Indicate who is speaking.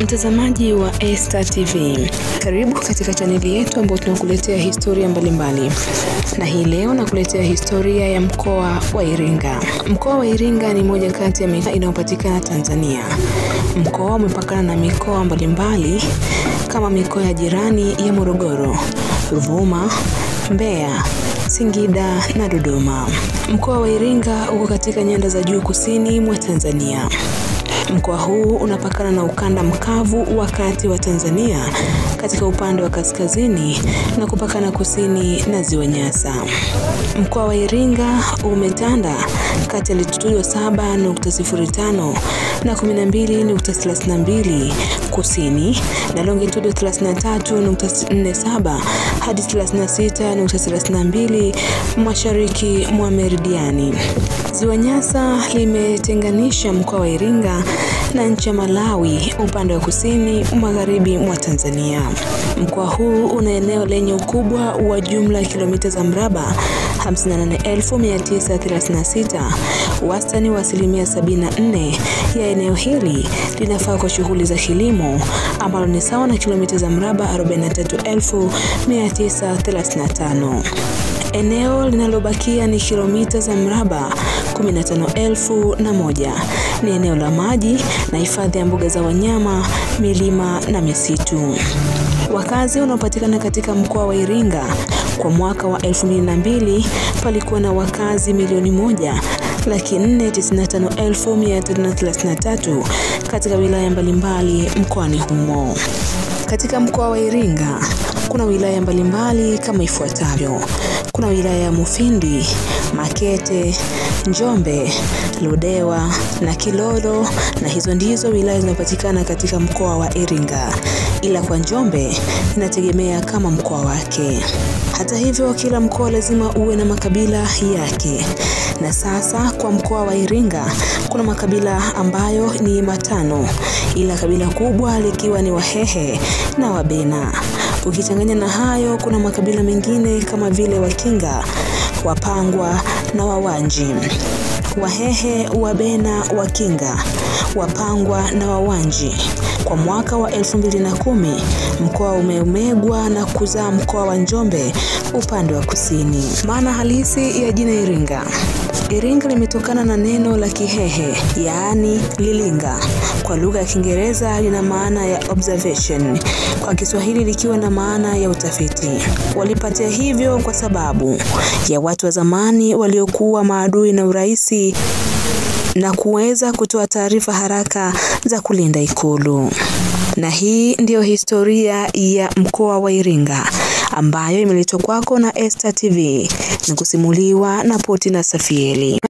Speaker 1: Mtazamaji wa Esta TV, karibu katika chaneli yetu ambayo tunakuletea historia mbalimbali, mbali. na hii leo nakuletea historia ya mkoa wa Iringa. Mkoa wa Iringa ni moja kati ya mikoa inayopatikana Tanzania. Mkoa umepakana na mikoa mbalimbali kama mikoa ya jirani ya Morogoro, Ruvuma, Mbeya, Singida na Dodoma. Mkoa wa Iringa uko katika nyanda za juu kusini mwa Tanzania. Mkoa huu unapakana na ukanda mkavu wa kati wa Tanzania katika upande wa kaskazini na kupakana kusini na ziwa Nyasa. Mkoa wa Iringa umetanda kati ya latitudo 7.05 na 12.32 kusini na longitudo 33.47 hadi 36.32 mashariki mwa meridiani. Ziwa Nyasa limetenganisha mkoa wa Iringa na nchi ya Malawi upande wa kusini magharibi mwa Tanzania. Mkoa huu una eneo lenye ukubwa wa jumla kilomita za mraba 58936. Wastani wa asilimia 74 ya eneo hili linafaa kwa shughuli za kilimo ambalo ni sawa na kilomita za mraba 43935. Eneo linalobakia ni kilomita za mraba 15,001. Ni eneo la maji na hifadhi ya mbuga za wanyama, milima na misitu. Wakazi wanaopatikana katika mkoa wa Iringa kwa mwaka wa 2002 palikuwa na wakazi milioni moja laki nne tisini na tano elfu mia tatu na thelathini na tatu katika wilaya mbalimbali mkoani humo. Katika mkoa wa Iringa kuna wilaya mbalimbali kama ifuatavyo: kuna wilaya ya Mufindi, Makete, Njombe, Ludewa na Kilolo, na hizo ndizo wilaya zinapatikana katika mkoa wa Iringa, ila kwa Njombe inategemea kama mkoa wake. Hata hivyo, kila mkoa lazima uwe na makabila yake. Na sasa kwa mkoa wa Iringa kuna makabila ambayo ni matano, ila kabila kubwa likiwa ni Wahehe na Wabena. Ukichanganya na hayo kuna makabila mengine kama vile Wakinga, Wapangwa na Wawanji. Wahehe, Wabena, Wakinga, Wapangwa na Wawanji. Kwa mwaka wa 2010 mkoa umeumegwa na kuzaa mkoa wa Njombe upande wa kusini. Maana halisi ya jina Iringa. Iringa limetokana na neno la Kihehe, yaani lilinga. Kwa lugha ya Kiingereza lina maana ya observation, kwa Kiswahili likiwa na maana ya utafiti. Walipatia hivyo kwa sababu ya watu wa zamani waliokuwa maadui na uraisi na kuweza kutoa taarifa haraka za kulinda ikulu. Na hii ndiyo historia ya mkoa wa Iringa ambayo imeletwa kwako na Esta TV na kusimuliwa na Poti na Safieli.